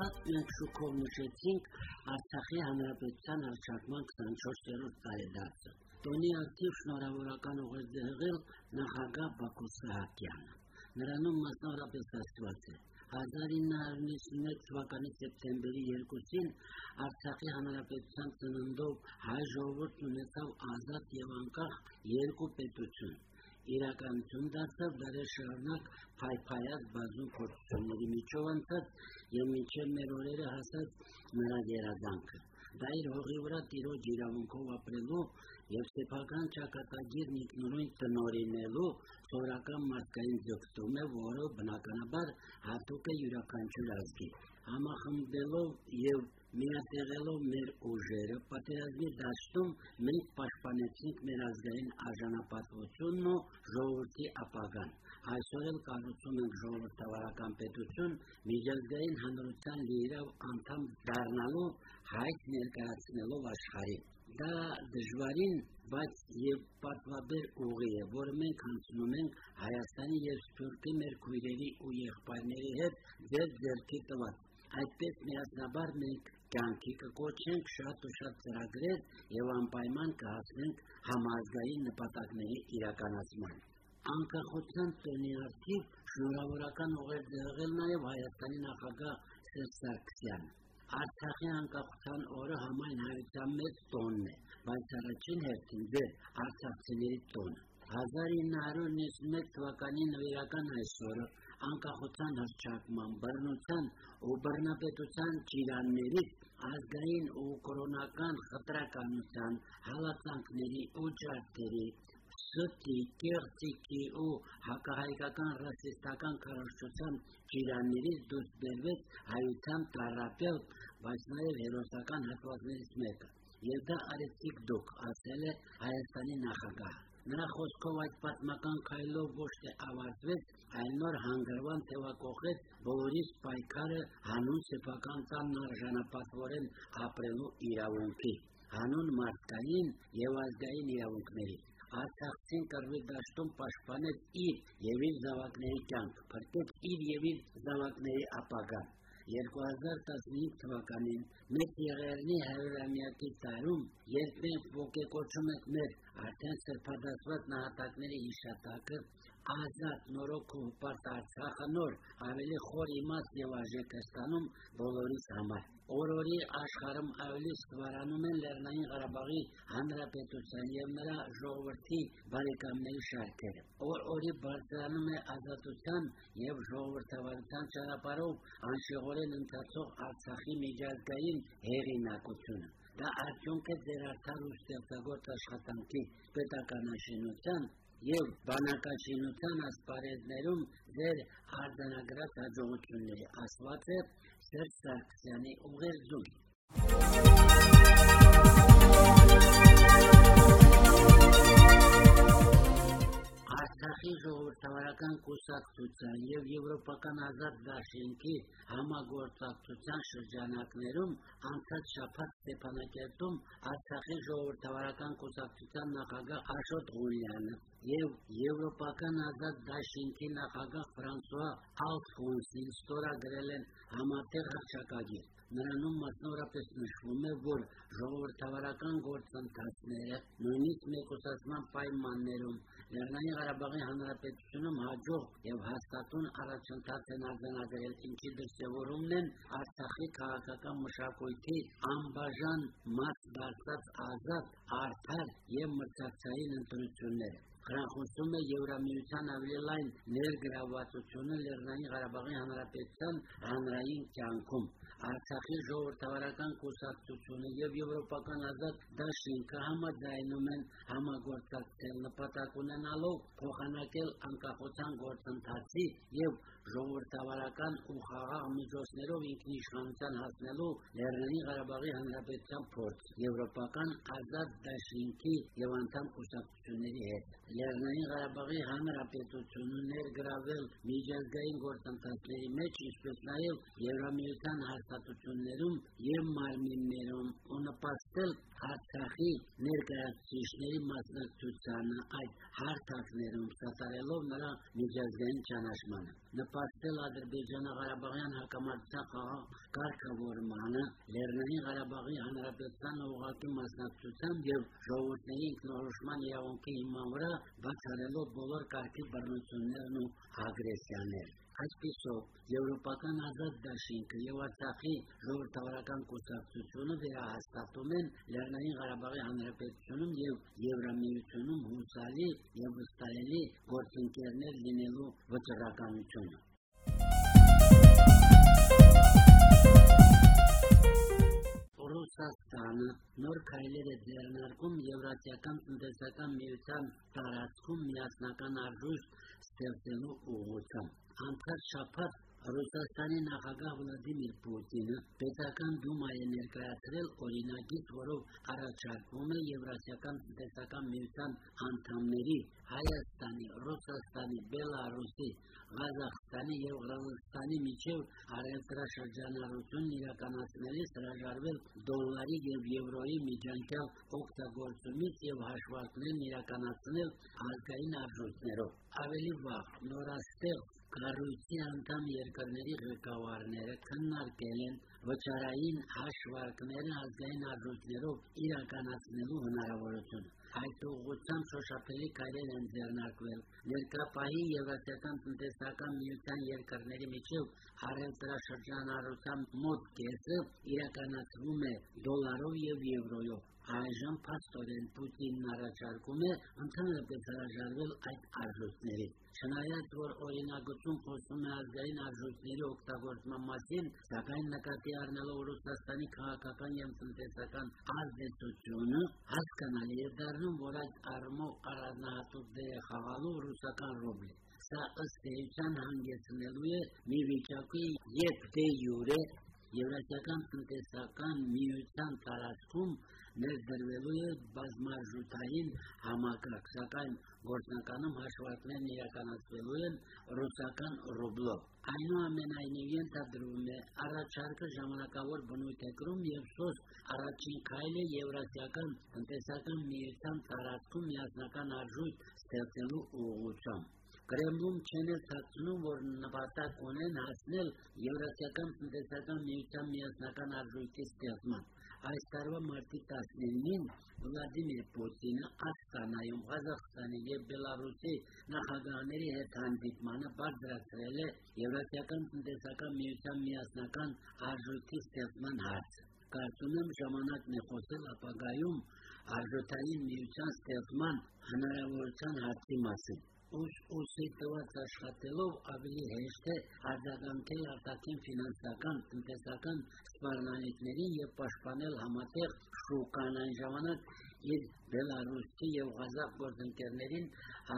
Բարև ռադիո բարեկամներ։ Անցած շաբաթ մենք շուկով նշեցինք Արցախի հանրապետության հռչակման 24-րդ տարեդարձը։ Տոնի ակտիվ շնորհավորական ուղերձել նախագահ Բակո Սահակյանը։ Նրանում մասնավորապես ասված է. 1991 թվականի սեպտեմբերի 2-ին Արցախի հանրապետության ծննդով հայ ժողովուրդն ունեցավ ազատ եւ անկախ երկու պետություն իրականություն դարձավ դարեր շարունակ փայփայած բազում փորձությունների միջով անցած եւ մինչեւ մեր օրերը հասած նրա երազանքը։ Դա իր հողի վրա տիրոջ իրավունքով ապրելու եւ սեփական ճակատագիրն ինքնուրույն տնորինելու սորական մարդկային ձգտում է, որը բնականաբար հատուկ է յուրաքանչյուր ազգի։ Համախմբելով եւ միատեղելով մեր ուժերը պատերազմի դաշտում մենք պաշտպանեցինք մեր ազգային արժանապատվությունն ու ժողովրդի ապագան։ Այսօր էլ կառուցում ենք ժողովրդավարական պետություն միջազգային հանրության լիիրավ անդամ դառնալու հայտ ներկայացնելով աշխարհին։ Դա դժվարին, բայց եւ պատվաբեր ուղի է, որը մենք անցնում ենք Հայաստանի եւ Սփյուռքի մեր քույրերի ու եղբայրների հետ ձեր ձեռքի տված Այդպես միասնաբար մենք կյանքի կկոչենք շատ ու շատ ծրագրեր եւ անպայման կհասնենք համազգային նպատակների իրականացման։ Անկախության տոնի արդիվ շնորհավորական ուղեր ձեղել նաեւ Հայաստանի նախագահ Սերժ Սարգսյանը։ Արցախի անկախության օրը համայն հայության մեծ տոնն է, բայց առաջին հերթին դեր արցախցիների տոնը։ 1991 թվականի նվիրական այսօրը անկախության հռչակման, բռնության ու բռնապետության ճիրաններից ազգային ու կրոնական խտրականության, հալածանքների ու ջարդերի, սուտի, կեղծիկի ու հակահայկական ռասիստական քարոշչության ճիրաններից դուրս բերվեց հայության տարապել, բայց նաև հերոսական հատվածներից մեկը։ Եվ դա արեցիք դուք, ասել է Հայաստանի նախագահը։ Նրա խոսքով այդ պատմական քայլով ոչ թե ավարտվեց, այլ նոր հանգրվան թևակողեց բոլորիս պայքարը հանուն սեփական տանն արժանապատվորեն ապրելու իրավունքի, հանուն մարդկային եւ ազգային իրավունքների։ Արցախցին կռվի դաշտում պաշտպանեց իր եւ իր զավակների կյանք, փրկեց իր եւ իր զավակների ապագան։ 2015 թվականին մեծ եղերնի հայրամյակի տարում, երբ մենք ոգեկոչում ենք մեր արդեն սրբադասված նահատակների հիշատակը, ազատ նորոգ ու հպարտ Արցախը նոր ավելի խոր իմաստ եւ արժեք է ստանում բոլորիս համար։ Օրորի աշխարհում ավելի ստվարանում են Լեռնային Ղարաբաղի Հանրապետության եւ նրա ժողովրդի բարեկամների շարքերը։ Օր-օրի բարձրանում է ազատության եւ ժողովրդավարության ճանապարհով անշեղորեն ընթացող Արցախի միջազգային հեղինակությունը։ Դա արդյունք է ձեր արդար ու ստեղծագործ աշխատանքի պետականաշինության եւ բանակաշինության ասպարեզներում ձեր արձանագրած հաջողությունների ասված է Սերժ Սարգսյանի ուղերձում։ Արցախի ժողովրդավարական կուսակցության եւ Եվրոպական ազատ դաշինքի համագործակցության շրջանակներում անցած շաբաթ Ստեփանակերտում Արցախի ժողովրդավարական կուսակցության նախագահ Աշոտ Ղուլյանը եւ Եվրոպական ազատ դաշինքի նախագահ Ֆրանսուଆ Ալֆոնսին ստորագրել են համատեղ հռչակագիր։ Նրանում մասնավորապես նշվում է, որ ժողովրդավարական գործընթացները նույնիսկ մեկուսացման պայմաններում Լեռնային Ղարաբաղի Հանրապետությունում հաջող եւ հաստատուն առաջընթաց են արձանագրել, ինչի դրսևորումն են Արցախի քաղաքական մշակույթի անբաժան մաս դարձած ազատ, արդար եւ մրցակցային ընտրությունները։ Խրախուսում է Եվրամիության ավելի լայն ներգրավվածությունը Լեռնային Ղարաբաղի Հանրապետության հանրային կյանքում։ Արցախի ժողովրդավարական կուսակցությունը եւ Եվրոպական ազատ դաշինքը համաձայնում են համագործակցել նպատակ ունենալով փոխանակել անկախության գործընթացի եւ ժողովրդավարական ու խաղաղ միջոցներով ինքնիշխանության հասնելու Լեռնային Ղարաբաղի Հանրապետության փորձ Եվրոպական ազատ դաշինքի եւ անդամ կուսակցությունների հետ։ Լեռնային Ղարաբաղի Հանրապետությունը ներգրավել միջազգային գործընթացների մեջ, ինչպես նաև Եվրամիության հաստատություններում եւ մարմիններում ու նպաստել Արցախի ներկայացուցիչների մասնակցությանը այդ հարթակներում սատարելով նրա միջազգային ճանաչմանը նպաստել Ադրբեջանա-Ղարաբաղյան հակամարտության խաղաղ կարգավորմանը, Լեռնային Ղարաբաղի Հանրապետության ուղղակի մասնակցությամբ եւ ժողովուրդների ինքնորոշման իրավունքի հիման վրա բացառելով բոլոր կարգի բռնություններն ու ագրեսիաները։ Այսպիսով, Եվրոպական ազատ դաշինքը եւ Արցախի ժողովրդավարական կուսակցությունը վերահաստատում են Լեռնային Ղարաբաղի Հանրապետությունում եւ Եվրամիությունում հուսալի եւ վստահելի գործընկերներ լինելու վճռականությունը։ Ռուսաստանը նոր քայլեր է ձեռնարկում Եվրասիական տնտեսական միության տարածքում միասնական արժույթ ստեղծելու ուղղությամբ։ Անցած շաբաթ Ռուսաստանի նախագահ Վլադիմիր Պուտինը պետական դումայի ներկայացրել օրինագիծ, որով առաջարկվում է Եվրասիական տնտեսական միության անդամների Հայաստանի, Ռուսաստանի, Բելարուսի, Ղազախստանի եւ Ղրղստանի միջև առևտրաշրջանառություն իրականացնելիս հրաժարվել դոլարի եւ եվրոյի միջանկյալ օգտագործումից եւ հաշվարկներն իրականացնել հարկային արժույթներով։ Ավելի վաղ նորաստեղծ կառույցի անդամ երկրների ղեկավարները քննարկել են վճարային հաշվարկները ազգային արժույթներով իրականացնելու հնարավորությունը։ Այդ ուղղությամբ շոշափելի քայլեր են ձեռնարկվել։ Ներկա պահի Եվրասիական տնտեսական միության երկրների միջև առևտրաշրջանառության մոտ կեսը իրականացվում է դոլարով եւ եվրոյով։ Այժմ փաստորեն Պուտինն առաջարկում է ընդհանրապես հրաժարվել այդ արժույթներից։ Չնայած որ օրինագծում խոսում է ազգային արժույթների օգտագործման մասին, սակայն նկատի առնելով Ռուսաստանի քաղաքական եւ տնտեսական ազդեցությունը, հասկանալի է դառնում, որ այդ առումով առանձնահատուկ դեր է խաղալու ռուսական ռուբլը։ Սա ըստ էության հանգեցնելու է մի վիճակի, երբ դե յուրե Եվրասիական տնտեսական միության տարածքում ներդրվելու է բազմարժութային համակարգ, սակայն գործնականում հաշվարկներն իրականացվելու են ռուսական ռուբլով։ Այնուամենայնիվ ենթադրվում է առաջարկը ժամանակավոր բնույթ է կրում եւ սոս առաջին քայլը Եվրասիական տնտեսական միության տարածքում միասնական արժույթ ստեղծելու ուղղությամբ։ Կրեմլում չեն ցածնում, որ նպատակ ունեն հասնել Եվրասիական տնտեսական միության միասնական արժույթի ստեղծման։ Այս տարվա մարտի 19-ին Վլադիմիր Պուտինը Աստանայում Ղազախստանի եւ Բելարուսի նախագահների հետ հանդիպմանը բարձրացրել է Եվրասիական տնտեսական միության միասնական արժույթի ստեղծման հարցը։ Կարծում եմ ժամանակն է խոսել ապագայում արժութային միության ստեղծման հնարավորության հարցի մասին ուս ուսի տված աշխատելով ավելի հեշտ է արձագանքել արտաքին ֆինանսական, տնտեսական սպառնալիքներին եւ պաշտպանել համատեղ շուկան այն ժամանակ իր Բելարուսի եւ Ղազախ գործընկերներին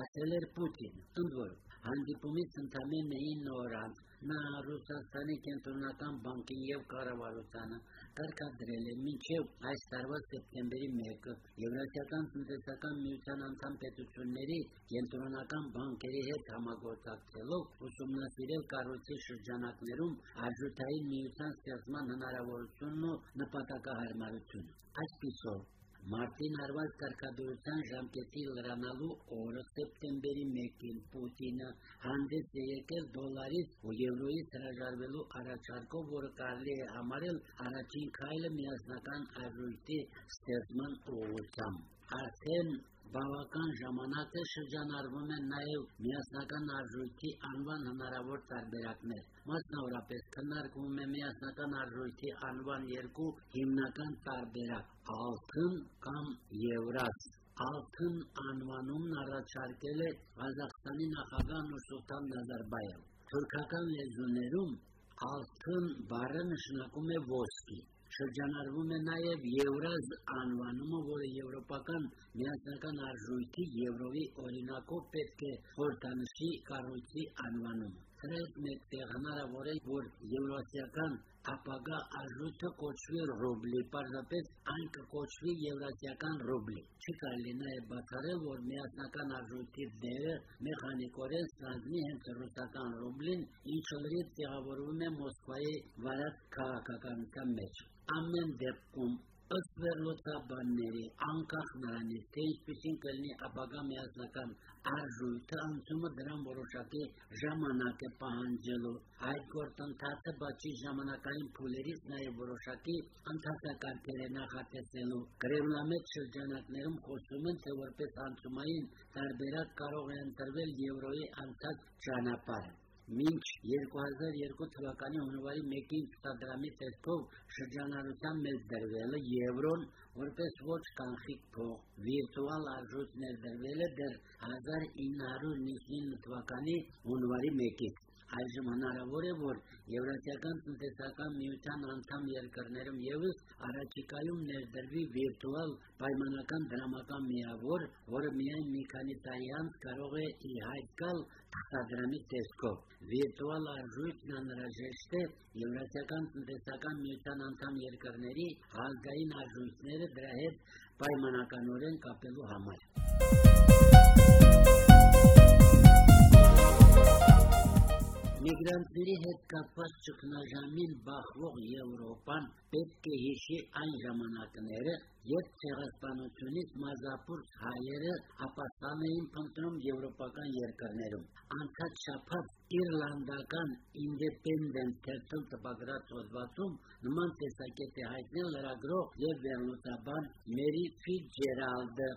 ասել էր Պուտին։ Ընդ որում, հանդիպումից ընդամենը 9 օր անց նա Ռուսաստանի կենտրոնական բանկին եւ կառավարությանը կարգադրել է մինչև այս տարվա սեպտեմբերի 1-ը Եվրասիական տնտեսական միության անդամ պետությունների կենտրոնական բանկերի հետ համագործակցելով ուսումնասիրել կառույցի շրջանակներում արժութային միության ստեղծման հնարավորությունն ու նպատակահարմարությունը։ Այսպիսով Մարտին արված կարգադրության ժամկետի լրանալու օրը սեպտեմբերի 1-ին Պուտինը հանդես է եկել դոլարից ու եվրոյից հրաժարվելու առաջարկով, որը կարելի է համարել առաջին քայլը միասնական արժույթի ստեղծման ուղղությամբ։ Արդեն բավական ժամանակ է շրջանառվում են նաև միասնական արժույթի անվան հնարավոր տարբերակներ։ Մասնավորապես քննարկվում է միասնական արժույթի անվան երկու հիմնական տարբերակ՝ ալթն կամ եվրաց։ Ալթն անվանումն առաջարկել է Ղազախստանի նախագահ Նուրսուլտան Նազարբաև։ Թուրքական լեզուներում ալթն բառը նշանակում է ոսկի շրջանառվում է նաև Եվրազ անվանումը, որը եվրոպական միասնական արժույթի Եվրոյի օրինակով պետք է խորհրդանշի կառույցի անվանումը։ Սրանց մեկտեղ հնարավոր է, որ Եվրասիական ապագա արժույթը կոչվի ռուբլի, պարզապես այն կկոչվի եվրասիական ռուբլի։ Չի կարելի նաև բացառել, որ միասնական արժույթի դերը մեխանիկորեն ստանձնի հենց ռուսական ռուբլին, ինչը լրիվ տեղավորվում է Մոսկվայի վարած քաղաքականության մեջ։ Ամեն դեպքում ըստ վերլուծաբանների, անկախ նրանից, թե ինչպեսին կլինի ապագա միասնական արժույթը, անցումը դրան որոշակի ժամանակ է պահանջելու։ Այդ գործընթացը բացի ժամանակային փուլերից նաև որոշակի ընթացակարգեր է նախատեսելու։ Կրեմլամետ շրջանակներում խոսում են, թե որպես անցումային տարբերակ կարող է ընտրվել եվրոյի անցած ճանապարհը։ Մինչ 2002 թվականի հունվարի 1-ին ցուցադրամի տեսքով շրջանառության մեջ դրվել է եվրոն որպես ոչ կանխիկ փող, վիրտուալ արժույթ ներդրվել է դեռ 1999 թվականի հունվարի 1-ից։ Այժմ հնարավոր է, որ Եվրասիական տնտեսական միության անդամ երկրներում եւս առաջիկայում ներդրվի վիրտուալ պայմանական դրամական միավոր, որը միայն մի քանի տարի անց կարող է ի հայտ գալ ցուցադրամի տեսքով։ Վիրտուալ արժույթն անհրաժեշտ է Եվրասիական տնտեսական միության անդամ երկրների ազգային արժույթները դրա հետ պայմանականորեն կապելու համար։ Միգրանտների հետ կապված ճգնաժամին բախվող Եվրոպան պետք է հիշի այն ժամանակները, երբ ցեղասպանությունից մազապուրց հայերը ապաստան էին փնտրում եվրոպական երկրներում։ Անցած շաբաթ իռլանդական Independent թերթում տպագրած հոդվածում նման տեսակետ է հայտնել լրագրող եւ վերլուծաբան Մերի Ֆիցջերալդը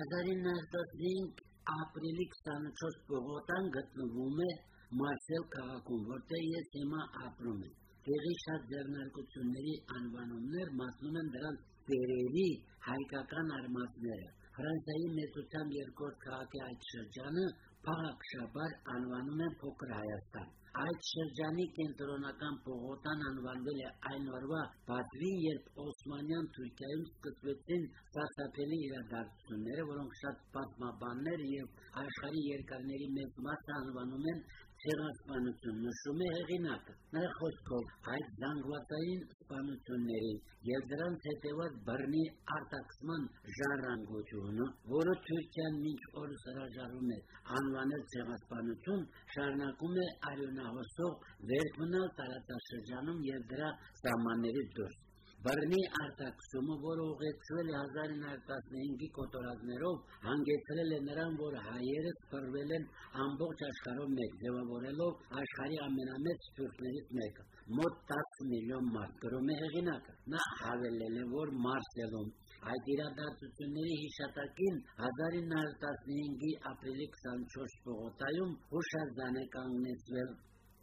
1915 ապրիլի 24 բողոքան գտնվում է Մարսել քաղաքում, որտեղ ես հիմա ապրում եմ։ Տեղի շատ ձեռնարկությունների անվանումներ մատնում են դրանց ծերերի հայկական արմատները։ Ֆրանսիայի մեծությամբ երկրորդ քաղաքի այդ շրջանը Փաղաքշաբար անվանում են Փոքր Հայաստան։ Այդ շրջանի կենտրոնական Պողոտան անվանվել է այն օրվա պատվին, երբ Օսմանյան Թուրքիայում սկսվեցին սարսափելի իրադարձությունները, որոնք շատ պատմաբաններ եւ աշխարհի երկրների մեծ մասը անվանում են ցեղասպանություն նշում է հեղինակը։ Նրա խոսքով այդ զանգվածային սպանությունների եւ դրանց հետեւած բռնի արտաքսման ժառանգությունը, որը Թուրքիան մինչ օրս հրաժարվում է անվանել ցեղասպանություն, շարունակում է արյունահոսող վերքմնալ տարածաշրջանում եւ դրա սահմաններից դուրս։ Բռնի արտաքսումը, որը ուղեկցվել է 1915-ի կոտորածներով, հանգեցրել է նրան, որ հայերը սփռվել են ամբողջ աշխարհով մեկ, ձևավորելով աշխարհի ամենամեծ սփյուռքներից մեկը։ Մոտ 10 միլիոն մարդ գրում է հեղինակը։ Նա հավելել է, որ Մարսելում այդ իրադարձությունների հիշատակին 1915-ի ապրիլի 24 պողոտայում հուշարձան է կանգնեցվել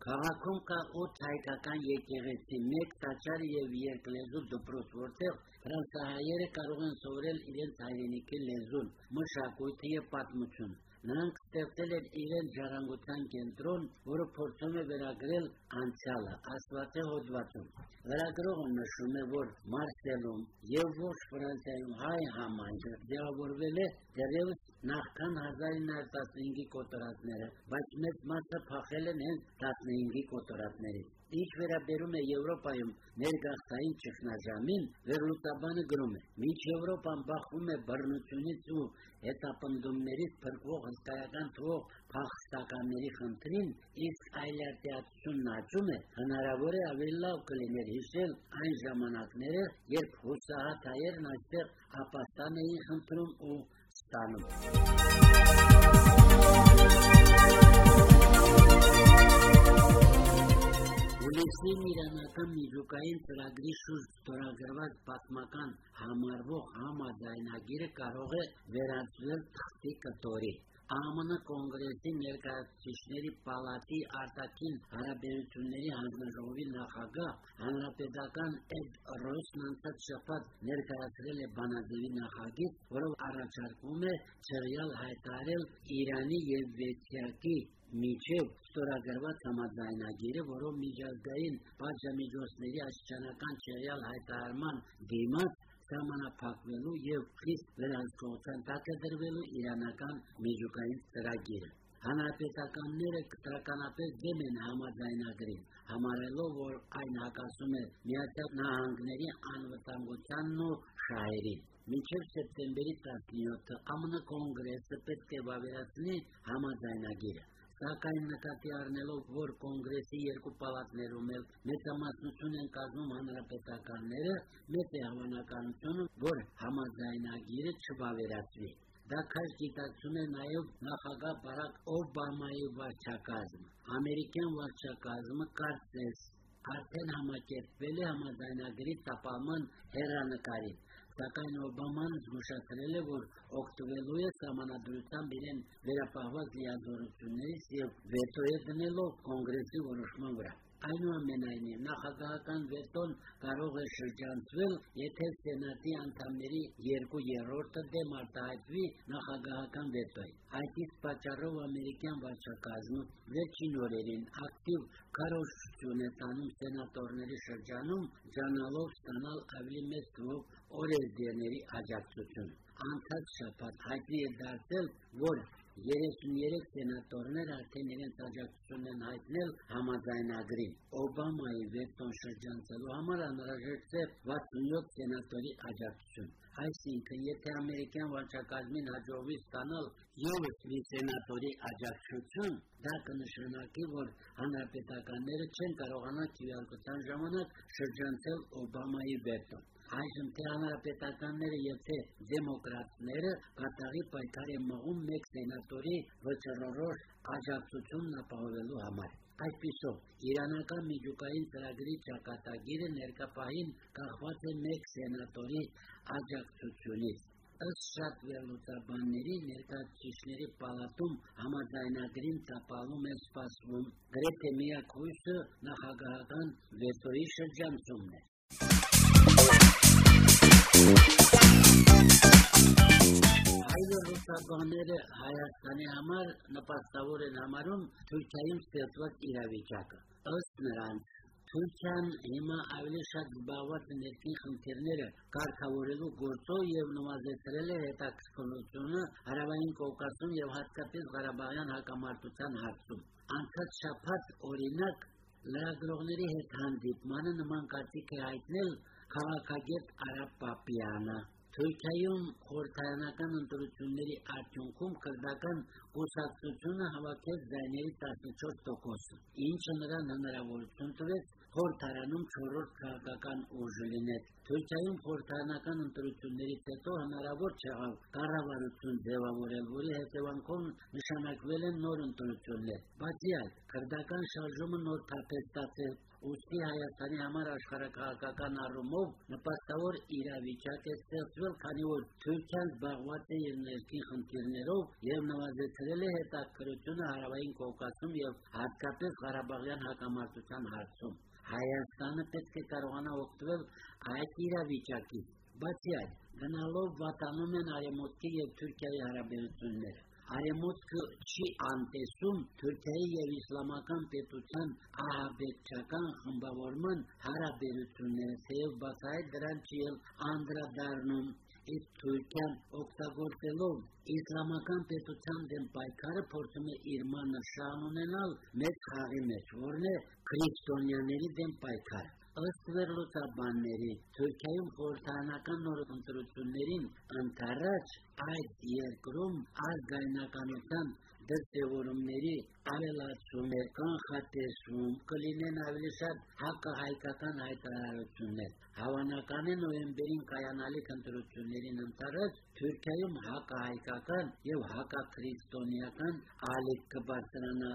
Քաղաքում կա 8 հայկական եկեղեցի, 1 տաճար եւ երկլեզու դպրոց, որտեղ ֆրանսահայերը կարող են սովորել իրենց հայրենիքի լեզուն, մշակույթը եւ պատմությունը։ Նրանք ստեղծել են իրենց ժառանգության կենտրոն, որը փորձում է վերագրել անցյալը Աստվածի հոդվածում։ Լրագրողը նշում է, որ Մարսելում եւ ոչ Ֆրանսիայում հայ համայնքը ձևավորվել է դեռևս նախքան 1915-ի կոտորածները, բայց մեծ մասը փախել են հենց 15-ի կոտորածներից։ Ինչ վերաբերում է Եվրոպայում ներգաղթային ճգնաժամին, վերլուծաբանը գրում է. «Մինչ Եվրոպան բախվում է բռնությունից ու հետապնդումներից փրկվող հսկայական թվով փախստականների խնդրին, իսկ այլատիացությունն աճում է, հնարավոր է ավելի լավ կլիներ հիշել այն ժամանակները, երբ հուսահատ հայերն այստեղ ապաստան էին խնդրում ու ստանում։ Հունիսին իրանական միջուկային ծրագրի շուրջ ստորագրված պատմական համարվող համաձայնագիրը կարող է վերածվել թղթի կտորի։ ԱՄՆ կոնգրեսի ներկայացուցիչների պալատի արտաքին հարաբերությունների հանձնաժողովի նախագահ հանրապետական Էդ Ռոյսն անցած շաբաթ ներկայացրել է բանաձևի նախագիծ, որով առաջարկվում է ցերյալ հայտարել Իրանի եւ Վեցիակի միջև ստորագրված համաձայնագիրը, որով միջազգային պատժամիջոցների աշխանական չեղյալ հայտարարման դիմաց սահմանափակվելու եւ խիստ վերահսկողության տակ է դրվելու իրանական միջուկային ծրագիրը։ Հանրապետականները կտրականապես դեմ են համաձայնագրին, համարելով, որ այն հակասում է Միացյալ Նահանգների անվտանգությանն ու շահերին։ Մինչև սեպտեմբերի 17-ը ԱՄՆ կոնգրեսը պետք է վավերացնի համաձայնագիրը։ Սակայն նկատի առնելով, որ կոնգրեսի երկու պալատներում էլ մեծամասնություն են կազմում հանրապետականները, մեծ է հավանականությունը, որ համաձայնագիրը չվավերացվի։ Դա քաշ գիտակցում է նաև նախագահ Բարակ Օբամայի վարչակազմը։ Ամերիկյան վարչակազմը կարծես արդեն համակերպվել է համաձայնագրի տապալման հերանեկարին սակայն Օբաման զգուշացրել է, որ օգտվելու է համանadrությամբ իրեն վերապահված լիազորություններից եւ վետո է դնելով կոնգրեսի որոշման վրա։ Այնուամենայնիվ, նախագահական վետոն կարող է շրջանցվել, եթե Սենատի անդամների երկու երրորդը դեմ արտահայտվի նախագահական վետոյին։ Այդ իսկ պատճառով ամերիկյան վարչակազմը վերջին օրերին ակտիվ քարոշություն է տանում սենատորների շրջանում, ճանալով ստանալ ավելի մեծ թվով օրենսդիրների աջակցություն։ Անցած շաբաթ հայտնի է դարձել, որ 33 սենատորներ արդեն իրենց աջակցությունն են հայտնել համաձայնագրին։ Օբամայի վետոն շրջանցելու համար անհրաժեշտ է 67 սենատորի աջակցություն։ Այսինքն, եթե ամերիկյան վարչակազմին հաջողվի ստանալ ևս մի սենատորի աջակցություն, դա կնշանակի, որ հանրապետականները չեն կարողանա քվեարկության ժամանակ շրջանցել Օբամայի վետոն։ Այժմ թե հանրապետականները եւ թե դեմոկրատները կատաղի պայքար են մղում մեկ սենատորի վճռորոշ աջակցությունն ապահովելու համար։ Այսպիսով, իրանական միջուկային ծրագրի ճակատագիրը ներկապահին կախված է մեկ սենատորի աջակցությունից։ Ըստ շատ վերլուծաբանների ներկայացուցիչների պալատում համաձայնագրին տապալում է սպասվում գրեթե միակ հույսը նախագահական վետոյի շրջանցումն է։ Ռուսաբանները Հայաստանի համար նպաստավոր են համարում Թուրքիայում ստեղծված իրավիճակը։ Ըստ նրանց, Թուրքիան հիմա ավելի շատ զբաղված է ներքին խնդիրները կարգավորելու գործով եւ նվազեցրել է հետաքրքրությունը Հարավային Կովկասում եւ հատկապես Ղարաբաղյան հակամարտության հարցում։ Անցած շաբաթ օրինակ լրագրողների հետ հանդիպմանը նման կարծիք է հայտնել քաղաքագետ Արաբ Պապյանը Թուրքիայում խորհրդարանական ընտրությունների արդյունքում քրդական կուսակցությունը հավաքեց ձայների 14%, ինչը նրան հնարավորություն տվեց խորհրդարանում 4-րդ քաղաքական ուժը լինել։ Թուրքիայում խորհրդարանական ընտրություններից հետո հնարավոր չեղավ կառավարություն ձևավորել, որի հետևանքով նշանակվել են նոր ընտրություններ։ Բացի այդ, քրդական շարժումը նոր թափ է ստացել ուստի Հայաստանի համար աշխարհակահաղական առումով նպաստավոր իրավիճակ է ստեղծվել, քանի որ Թուրքիան զբաղված է իր ներքին խնդիրներով եւ նվազեցրել է հետաքրությունը Հարավային Կովկասում եւ հատկապես Ղարաբաղյան հակամարտության հարցում։ Հայաստանը պետք է կարողանա օգտվել այդ իրավիճակից։ Բացի այդ, գնալով վատանում են Արեմոտքի եւ Թուրքիայի հարաբերությունները։ Արեմոտքը չի անտեսում Թուրքիայի եւ իսլամական պետության ահաբեկչական խմբավորման հարաբերությունները, թեև բացահայտ դրան չի անդրադառնում իսկ Թուրքիան օգտագործելով իսլամական պետության դեմ պայքարը փորձում է իր մանրշան ունենալ մեծ խաղի մեջ, որն է քրիստոնյաների դեմ պայքարը։ Ըստ վերլուծաբանների, Թուրքիայում խորհրդարանական նոր ընտրություններին ընթരാճ այդ երկրում ազգայնականության դրսևորումների ավելացում է կանխատեսում, կլինեն ավելի շատ հակահայկական հայտարարություններ։ Հավանական է նոյեմբերին կայանալիք ընտրություններին ընթരാճ Թուրքիայում հակահայկական եւ հակաքրիստոնեական ալիք կբարձրանա։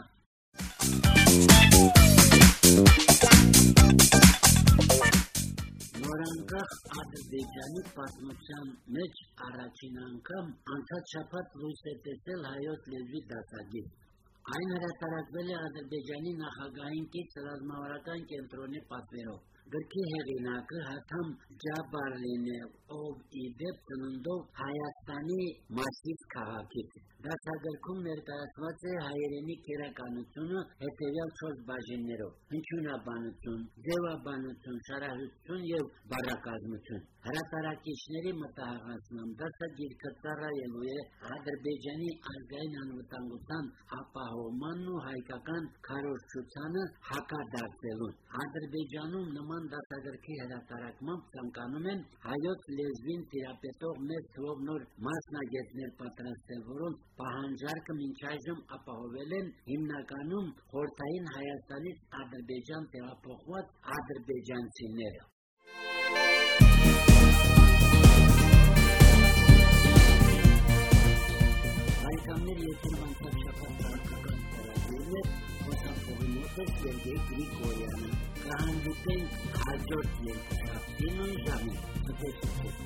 Նորանկախ Ադրբեջանի պատմության մեջ առաջին անգամ անցած շաբաթ լույս է տեսել հայոց լեզվի դասագիր։ Այն հրատարակվել է Ադրբեջանի նախագահին կից ռազմավարական կենտրոնի պատվերով։ Գրքի հեղինակը Հասամ Ջաբարլին է, ով ի դեպ ծննդով Հայաստանի Մասիս քաղաքից Դասագրքում ներկայացված է հայերենի քերականությունը հետևյալ 4 բաժիններով՝ հնչյունաբանություն, ձևաբանություն, շարահյուսություն եւ բառակազմություն։ Հրատարակիչների մտահղացմամբ դասագիրքը ծառայելու է Ադրբեջանի ազգային անվտանգության ապահովմանն ու հայկական քարոզչությանը հակադարձելուն։ Ադրբեջանում նման դասագրքի հրատարակմամբ ցանկանում են հայոց լեզվին թիրապետող մեծ թվով նոր մասնագետներ պատրաստել, որոնց պահանջարկը մինչ այժմ ապահովել են հիմնականում խորթային Հայաստանից Ադրբեջան տեղափոխված ադրբեջանցիները։ Հայկամներ երկրում անցած ծրագրերն է հոսախողի մոտս Սերգեյ Գրիգորյանը։ Կհանդիպենք հաջորդ երկշաբթին ու ժամին։ Մտեցիք։